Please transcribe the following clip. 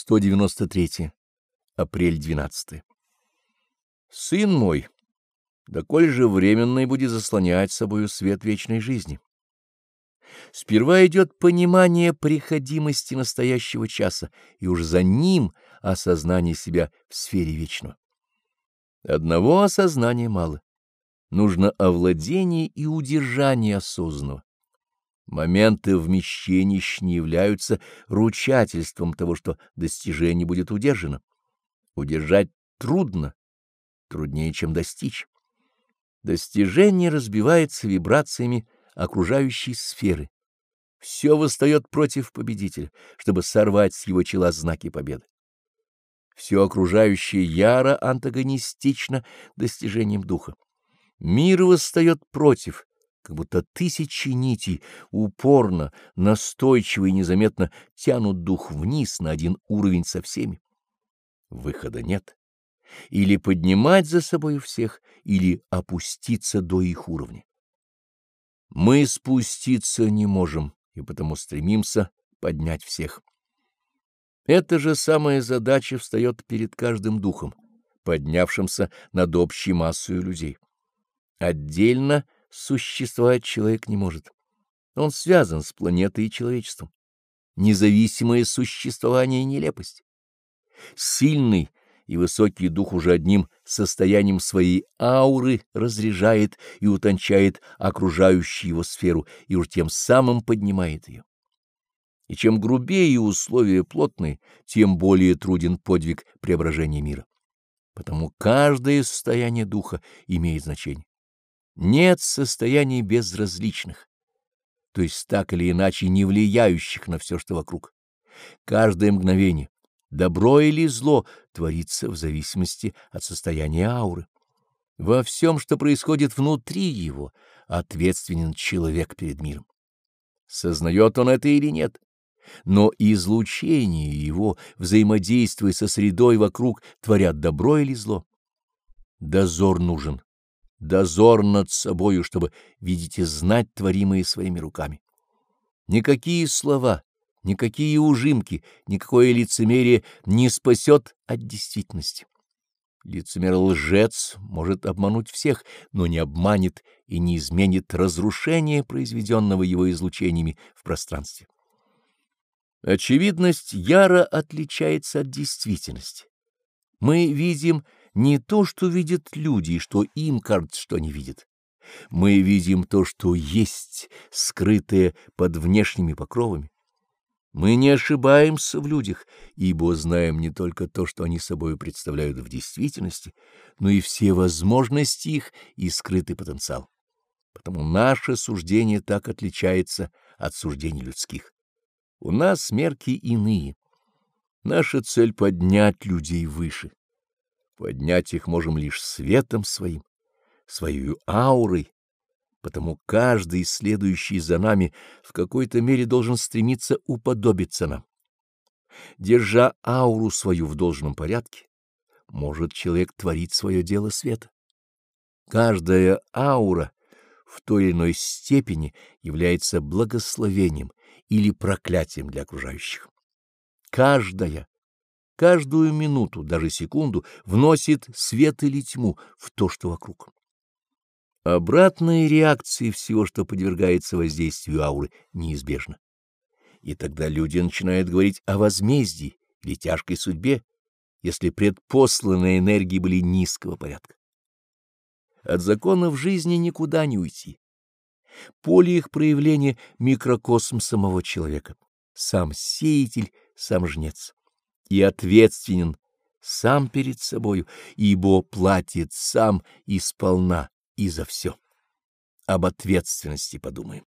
193. Апрель 12. Сын мой, доколе же временный будет заслонять собою свет вечной жизни. Сперва идет понимание приходимости настоящего часа, и уж за ним осознание себя в сфере вечного. Одного осознания мало. Нужно овладение и удержание осознанного. Моменты вмещения не являются ручательством того, что достижение будет удержано. Удержать трудно, труднее, чем достичь. Достижение разбивается вибрациями окружающей сферы. Все восстает против победителя, чтобы сорвать с его чела знаки победы. Все окружающее яро антагонистично достижением духа. Мир восстает против, как будто тысячи нитей упорно, настойчиво и незаметно тянут дух вниз на один уровень со всеми. Выхода нет. Или поднимать за собой всех, или опуститься до их уровня. Мы спуститься не можем, и потому стремимся поднять всех. Эта же самая задача встает перед каждым духом, поднявшимся над общей массой людей. Отдельно — существовать человек не может. Он связан с планетой и человечеством. Независимое существование — нелепость. Сильный и высокий дух уже одним состоянием своей ауры разряжает и утончает окружающую его сферу и уж тем самым поднимает ее. И чем грубее условия плотные, тем более труден подвиг преображения мира. Потому каждое состояние духа имеет значение. Нет состояний безразличных, то есть так или иначе не влияющих на все, что вокруг. Каждое мгновение, добро или зло, творится в зависимости от состояния ауры. Во всем, что происходит внутри его, ответственен человек перед миром. Сознает он это или нет? Но излучение его, взаимодействуя со средой вокруг, творят добро или зло. Дозор нужен дозор над собою, чтобы видеть и знать творимые своими руками. Никакие слова, никакие ужимки, никакое лицемерие не спасет от действительности. Лицемер-лжец может обмануть всех, но не обманет и не изменит разрушение, произведенного его излучениями в пространстве. Очевидность яро отличается от действительности. Мы видим не то, что видят люди, и что им кажется, что они видят. Мы видим то, что есть, скрытое под внешними покровами. Мы не ошибаемся в людях, ибо знаем не только то, что они собой представляют в действительности, но и все возможности их и скрытый потенциал. Потому наше суждение так отличается от суждений людских. У нас мерки иные. Наша цель — поднять людей выше. Поднять их можем лишь светом своим, своей аурой, потому каждый, следующий за нами, в какой-то мере должен стремиться уподобиться нам. Держа ауру свою в должном порядке, может человек творить свое дело света. Каждая аура в той или иной степени является благословением или проклятием для окружающих. Каждая каждую минуту, даже секунду, вносит свет или тьму в то, что вокруг. Обратные реакции всего, что подвергается воздействию ауры, неизбежны. И тогда люди начинают говорить о возмездии или тяжкой судьбе, если предпосланные энергии были низкого порядка. От законов жизни никуда не уйти. Поле их проявления — микрокосм самого человека, сам сеятель, сам жнец и ответственен сам перед собою, ибо платит сам и сполна и за все. Об ответственности подумаем.